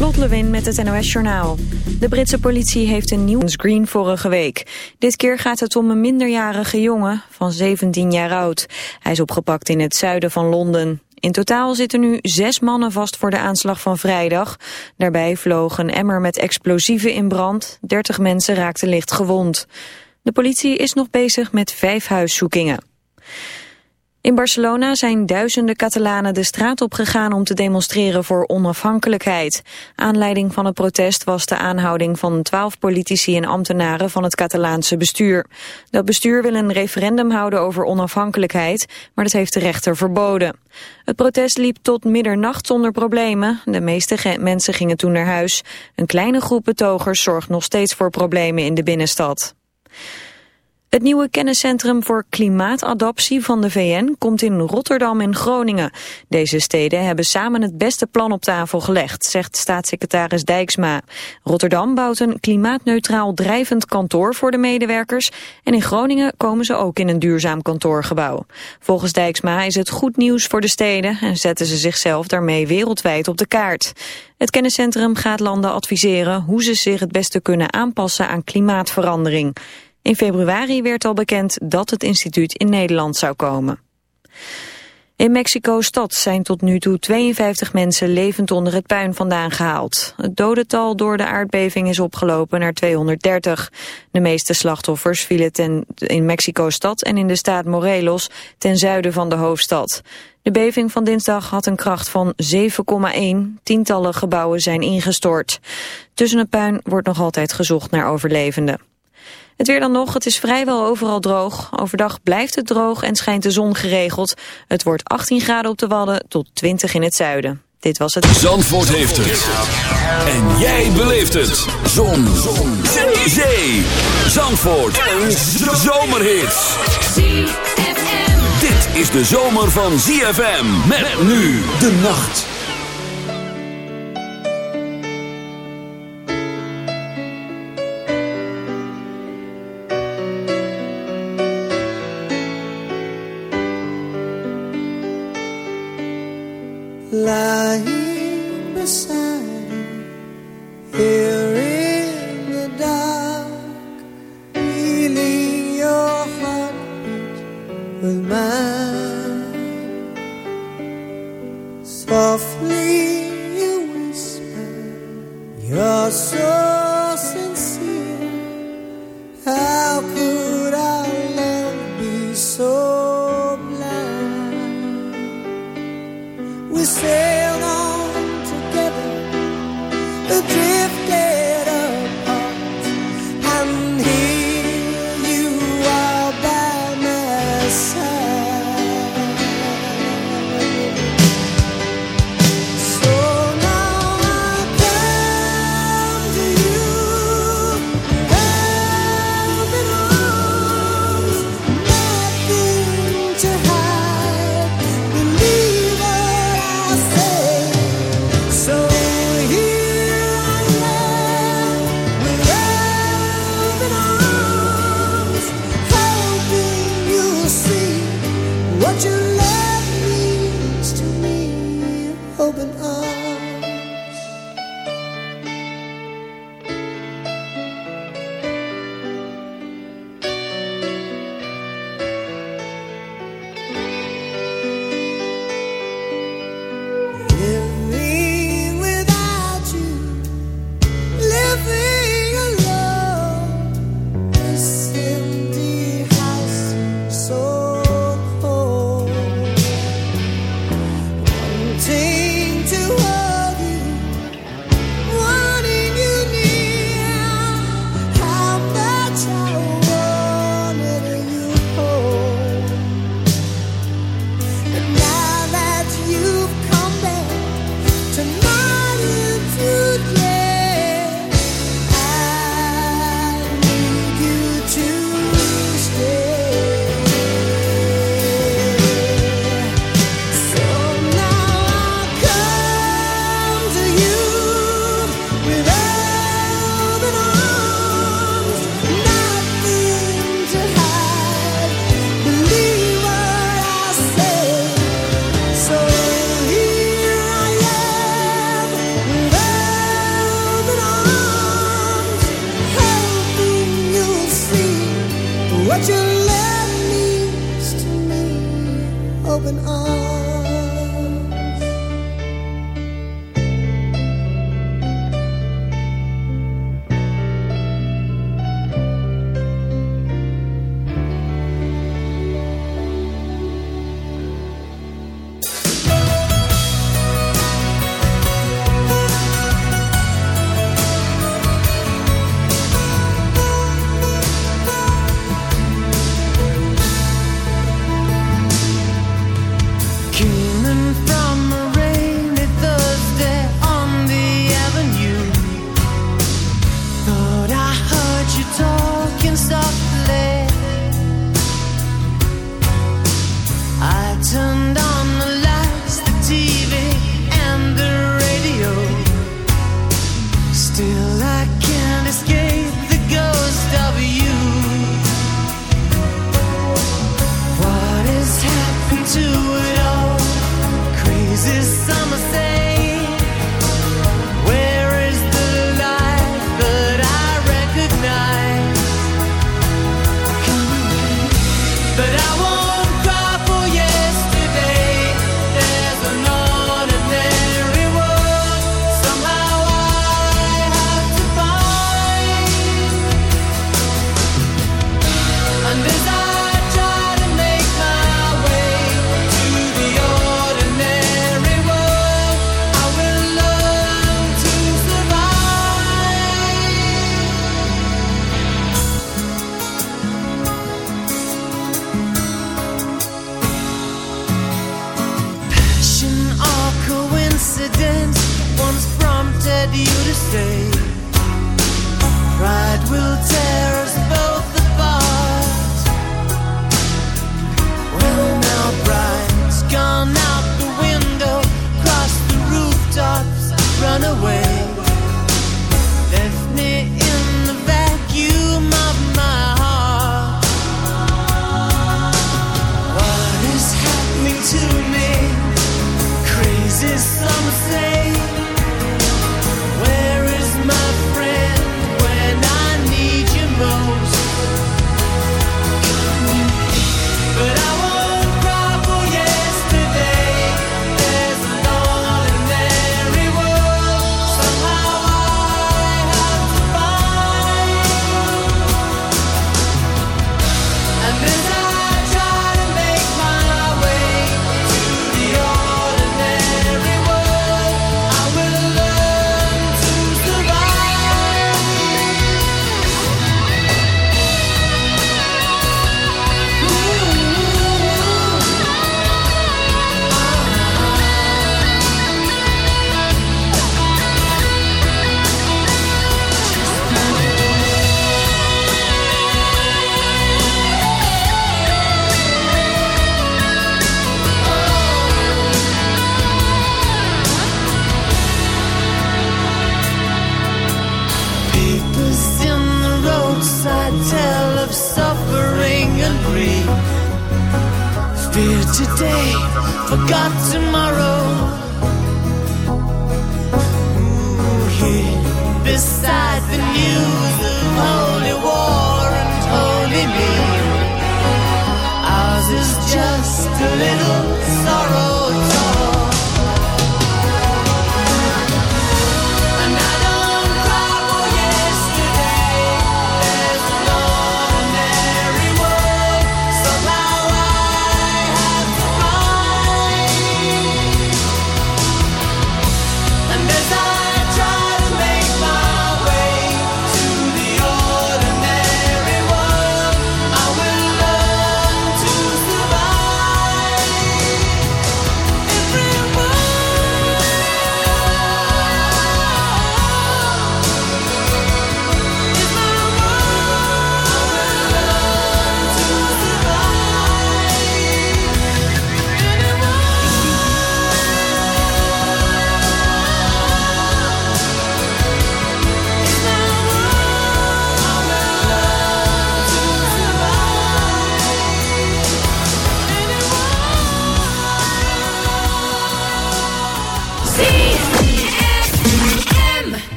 Lot met het NOS Journaal. De Britse politie heeft een nieuw screen vorige week. Dit keer gaat het om een minderjarige jongen van 17 jaar oud. Hij is opgepakt in het zuiden van Londen. In totaal zitten nu zes mannen vast voor de aanslag van vrijdag. Daarbij vloog een emmer met explosieven in brand. 30 mensen raakten licht gewond. De politie is nog bezig met vijf huiszoekingen. In Barcelona zijn duizenden Catalanen de straat op gegaan om te demonstreren voor onafhankelijkheid. Aanleiding van het protest was de aanhouding van twaalf politici en ambtenaren van het Catalaanse bestuur. Dat bestuur wil een referendum houden over onafhankelijkheid, maar dat heeft de rechter verboden. Het protest liep tot middernacht zonder problemen. De meeste mensen gingen toen naar huis. Een kleine groep betogers zorgt nog steeds voor problemen in de binnenstad. Het nieuwe kenniscentrum voor klimaatadaptie van de VN komt in Rotterdam en Groningen. Deze steden hebben samen het beste plan op tafel gelegd, zegt staatssecretaris Dijksma. Rotterdam bouwt een klimaatneutraal drijvend kantoor voor de medewerkers en in Groningen komen ze ook in een duurzaam kantoorgebouw. Volgens Dijksma is het goed nieuws voor de steden en zetten ze zichzelf daarmee wereldwijd op de kaart. Het kenniscentrum gaat landen adviseren hoe ze zich het beste kunnen aanpassen aan klimaatverandering. In februari werd al bekend dat het instituut in Nederland zou komen. In Mexico-stad zijn tot nu toe 52 mensen levend onder het puin vandaan gehaald. Het dodental door de aardbeving is opgelopen naar 230. De meeste slachtoffers vielen ten, in Mexico-stad en in de staat Morelos ten zuiden van de hoofdstad. De beving van dinsdag had een kracht van 7,1. Tientallen gebouwen zijn ingestort. Tussen het puin wordt nog altijd gezocht naar overlevenden. Het weer dan nog, het is vrijwel overal droog. Overdag blijft het droog en schijnt de zon geregeld. Het wordt 18 graden op de Wadden tot 20 in het zuiden. Dit was het... Zandvoort heeft het. En jij beleeft het. Zon. zon. Zee. Zandvoort. Een zomerhit. Dit is de zomer van ZFM. Met nu de nacht.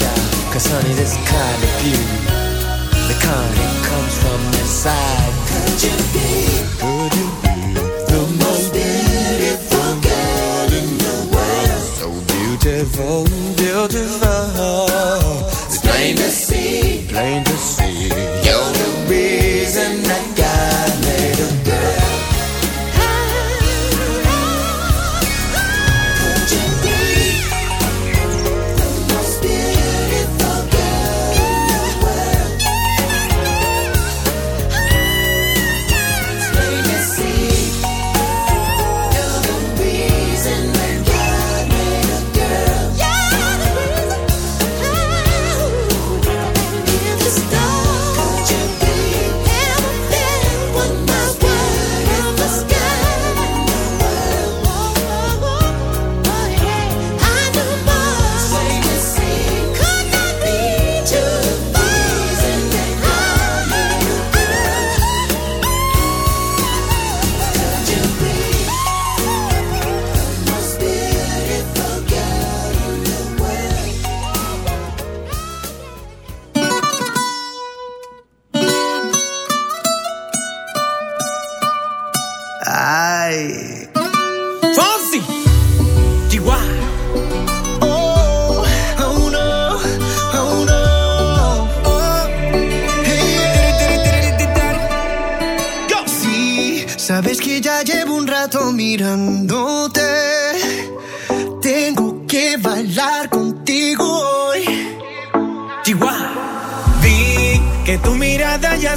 ever. Cause honey, this kind of beauty. The kind that comes from inside. Could you be? Could you be? The most beautiful girl in the world. So beautiful, beautiful. It's plain to see. Plain to see.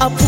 Up.